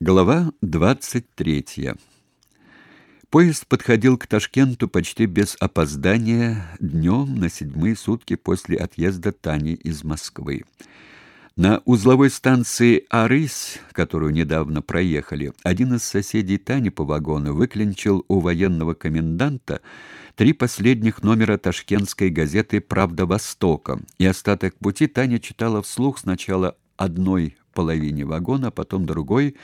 Глава 23. Поезд подходил к Ташкенту почти без опоздания днем на седьмые сутки после отъезда Тани из Москвы. На узловой станции Арысь, которую недавно проехали, один из соседей Тани по вагону выклинчил у военного коменданта три последних номера ташкентской газеты «Правда Востока», и остаток пути Таня читала вслух сначала одной половине вагона, потом другой,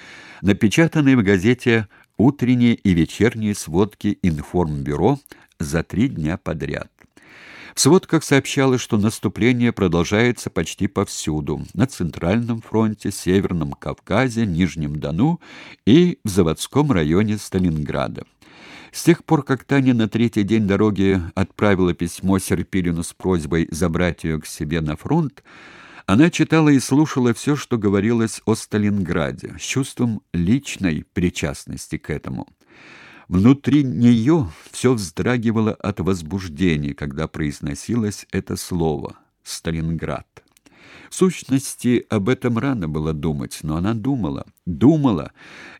напечатанный в газете «Утренние и вечерние сводки информбюро» за три дня подряд. В сводках сообщалось, что наступление продолжается почти повсюду: на Центральном фронте, Северном Кавказе, Нижнем Дону и в заводском районе Сталинграда. С тех пор, как Таня на третий день дороги отправила письмо Серпилину с просьбой забрать ее к себе на фронт, она читала и слушала все, что говорилось о Сталинграде, с чувством личной причастности к этому. Внутри нее все вздрагивало от возбуждения, когда произносилось это слово «Сталинград». В сущности, об этом рано было думать, но она думала, думала,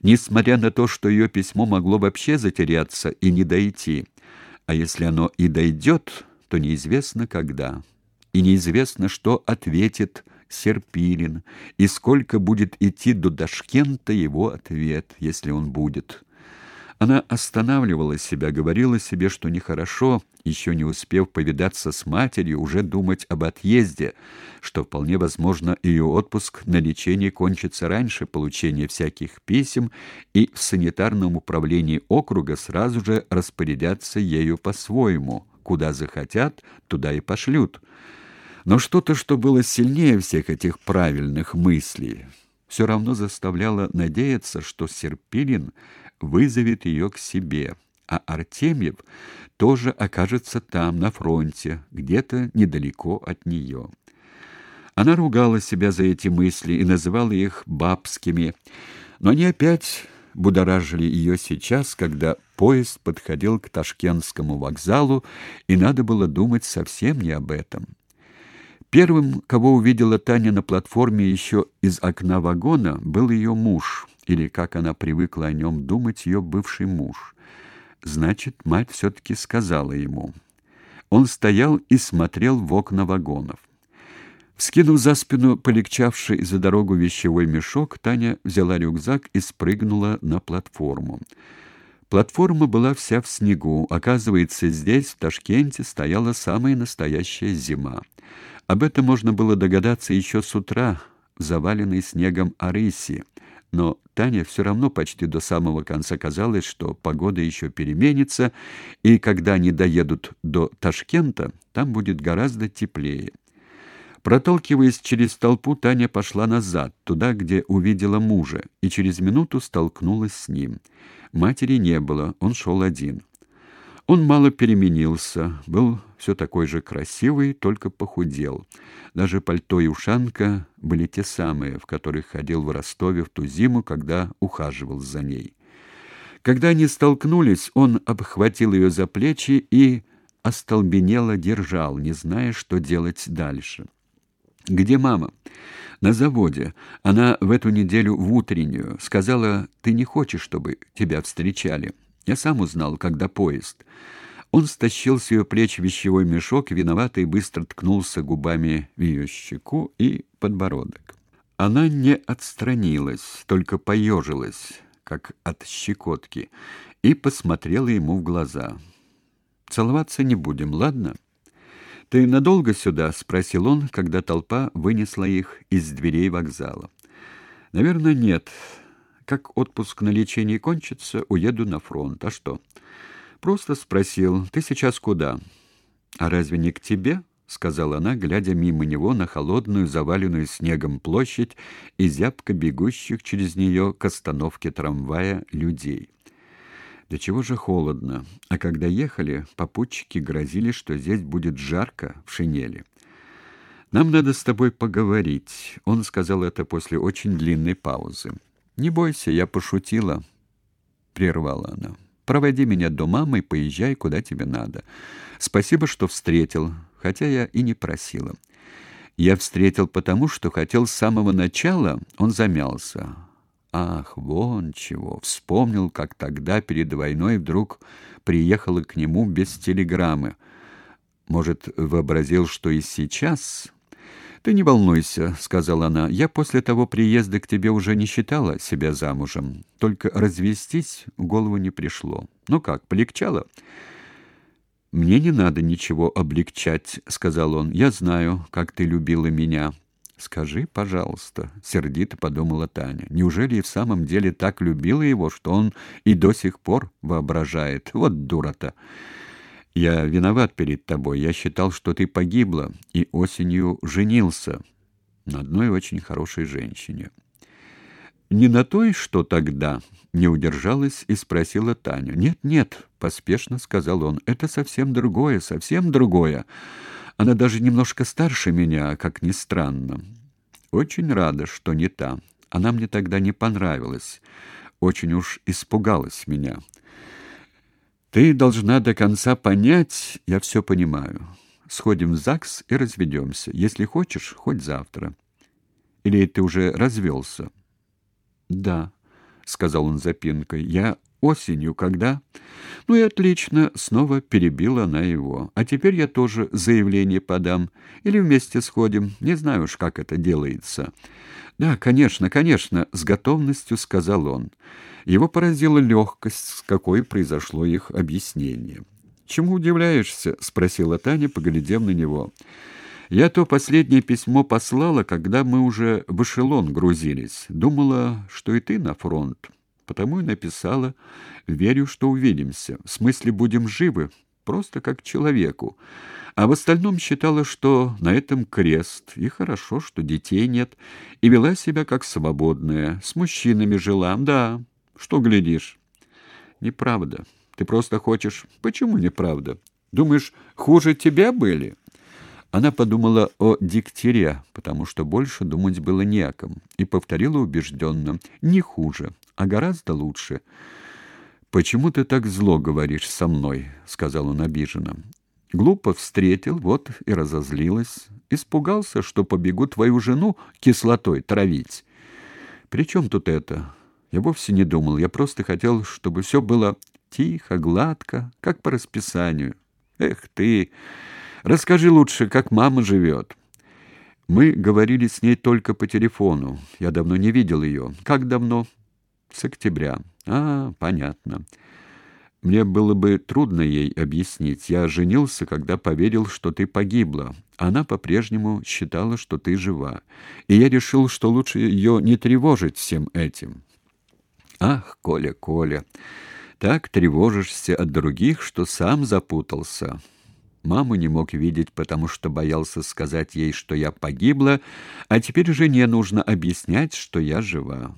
несмотря на то, что ее письмо могло вообще затеряться и не дойти. А если оно и дойдет, то неизвестно когда и неизвестно, что ответит Серпилин, и сколько будет идти до Дашкента его ответ, если он будет. Она останавливала себя, говорила себе, что нехорошо, еще не успев повидаться с матерью, уже думать об отъезде, что вполне возможно ее отпуск на лечение кончится раньше получения всяких писем, и в санитарном управлении округа сразу же распорядятся ею по-своему, куда захотят, туда и пошлют. Но что-то, что было сильнее всех этих правильных мыслей, все равно заставляло надеяться, что Серпилин вызовет ее к себе, а Артемьев тоже окажется там, на фронте, где-то недалеко от нее. Она ругала себя за эти мысли и называла их бабскими, но они опять будоражили ее сейчас, когда поезд подходил к Ташкентскому вокзалу, и надо было думать совсем не об этом. Первым, кого увидела Таня на платформе еще из окна вагона, был ее муж, или, как она привыкла о нем думать, ее бывший муж. Значит, мать все-таки сказала ему. Он стоял и смотрел в окна вагонов. Вскинув за спину полегчавший за дорогу вещевой мешок, Таня взяла рюкзак и спрыгнула на платформу. Платформа была вся в снегу. Оказывается, здесь, в Ташкенте, стояла самая настоящая зима. Об этом можно было догадаться еще с утра, заваленной снегом Арыси, но Таня все равно почти до самого конца казалось, что погода еще переменится, и когда они доедут до Ташкента, там будет гораздо теплее. Проталкиваясь через толпу, Таня пошла назад, туда, где увидела мужа, и через минуту столкнулась с ним. Матери не было, он шел один. Он мало переменился, был все такой же красивый, только похудел. Даже пальто и ушанка были те самые, в которых ходил в Ростове в ту зиму, когда ухаживал за ней. Когда они столкнулись, он обхватил ее за плечи и остолбенело держал, не зная, что делать дальше. Где мама? На заводе. Она в эту неделю в утреннюю сказала: "Ты не хочешь, чтобы тебя встречали". Я сам узнал, когда поезд. Он стащил с ее плеч вещевой мешок, виновато и быстро ткнулся губами в ее щеку и подбородок. Она не отстранилась, только поежилась, как от щекотки, и посмотрела ему в глаза. «Целоваться не будем, ладно?» «Ты надолго сюда?» — спросил он, когда толпа вынесла их из дверей вокзала. «Наверное, нет. Как отпуск на лечение кончится, уеду на фронт. А что? Просто спросил: "Ты сейчас куда?" "А разве не к тебе?" сказала она, глядя мимо него на холодную, заваленную снегом площадь и зябко бегущих через нее к остановке трамвая людей. Да чего же холодно. А когда ехали, попутчики грозили, что здесь будет жарко в шинели. Нам надо с тобой поговорить. Он сказал это после очень длинной паузы. Не бойся, я пошутила, прервала она. Проводи меня до мамы и поезжай куда тебе надо. Спасибо, что встретил, хотя я и не просила. Я встретил потому, что хотел с самого начала, он замялся. Ах, вон чего. Вспомнил, как тогда перед войной вдруг приехала к нему без телеграммы. Может, вообразил, что и сейчас «Ты не волнуйся», — сказала она. «Я после того приезда к тебе уже не считала себя замужем. Только развестись в голову не пришло. Ну как, полегчало?» «Мне не надо ничего облегчать», — сказал он. «Я знаю, как ты любила меня». «Скажи, пожалуйста», — сердито подумала Таня. «Неужели и в самом деле так любила его, что он и до сих пор воображает? Вот дура-то!» Я виноват перед тобой. Я считал, что ты погибла и осенью женился на одной очень хорошей женщине. Не на той, что тогда, не удержалась и спросила Таня. Нет, нет, поспешно сказал он. Это совсем другое, совсем другое. Она даже немножко старше меня, как ни странно. Очень рада, что не та. Она мне тогда не понравилась. Очень уж испугалась меня. Ты должна до конца понять, я все понимаю. Сходим в ЗАГС и разведемся. Если хочешь, хоть завтра. Или ты уже развелся?» Да, сказал он запинкой. Я осенью, когда Ну и отлично, снова перебила она его. А теперь я тоже заявление подам или вместе сходим. Не знаю уж, как это делается. Да, конечно, конечно, с готовностью сказал он. Его поразила легкость, с какой произошло их объяснение. «Чему удивляешься?» — спросила Таня, поглядев на него. «Я то последнее письмо послала, когда мы уже в эшелон грузились. Думала, что и ты на фронт. Потому и написала. Верю, что увидимся. В смысле, будем живы, просто как человеку. А в остальном считала, что на этом крест, и хорошо, что детей нет, и вела себя как свободная, с мужчинами жила, да, что глядишь? Неправда. Ты просто хочешь... Почему неправда? Думаешь, хуже тебя были? Она подумала о диктере, потому что больше думать было не о ком, и повторила убежденно. Не хуже, а гораздо лучше. «Почему ты так зло говоришь со мной?» — сказал он обиженно. «Глупо встретил, вот и разозлилась. Испугался, что побегу твою жену кислотой травить. При чем тут это? Я вовсе не думал, я просто хотел, чтобы все было тихо, гладко, как по расписанию. Эх ты, расскажи лучше, как мама живет. Мы говорили с ней только по телефону. Я давно не видел ее. Как давно? С октября. А, понятно. Мне было бы трудно ей объяснить. Я женился, когда поверил, что ты погибла. Она по-прежнему считала, что ты жива. И я решил, что лучше ее не тревожить всем этим. Ах, Коля, Коля, так тревожишься от других, что сам запутался. Маму не мог видеть, потому что боялся сказать ей, что я погибла, а теперь жене нужно объяснять, что я жива.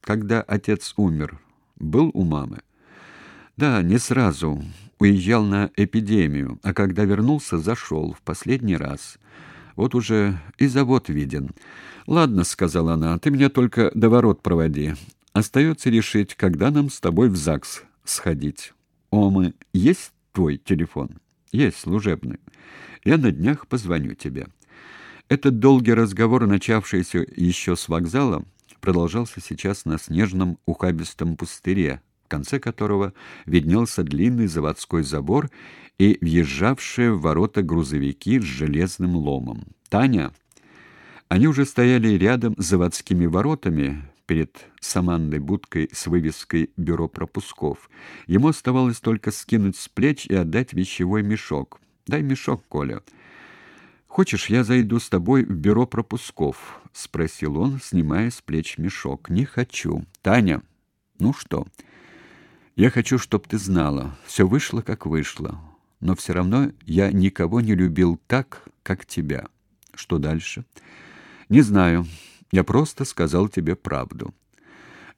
Когда отец умер, был у мамы? Да, не сразу. Уезжал на эпидемию, а когда вернулся, зашел в последний раз. Вот уже и завод виден. Ладно, сказала она. Ты меня только до ворот проводи. Остается решить, когда нам с тобой в ЗАГС сходить. Омы, есть твой телефон? Есть, служебный. Я на днях позвоню тебе. Этот долгий разговор, начавшийся еще с вокзала, продолжался сейчас на снежном ухабистом пустыре, в конце которого виднелся длинный заводской забор и въезжавшие в ворота грузовики с железным ломом. Таня, они уже стояли рядом с заводскими воротами перед саманной будкой с вывеской «Бюро пропусков». Ему оставалось только скинуть с плеч и отдать вещевой мешок. «Дай мешок, Коля». «Хочешь, я зайду с тобой в бюро пропусков?» — спросил он, снимая с плеч мешок. «Не хочу. Таня, ну что?» «Я хочу, чтоб ты знала. Все вышло, как вышло. Но все равно я никого не любил так, как тебя. Что дальше?» «Не знаю. Я просто сказал тебе правду».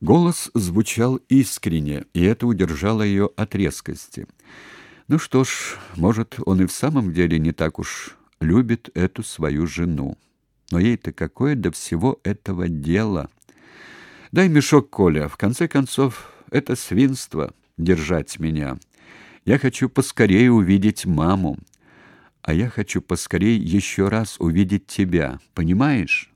Голос звучал искренне, и это удержало ее от резкости. Ну что ж, может, он и в самом деле не так уж любит эту свою жену. Но ей-то какое до всего этого дело? Дай мешок, Коля. В конце концов, это свинство держать меня. Я хочу поскорее увидеть маму. А я хочу поскорее еще раз увидеть тебя. Понимаешь?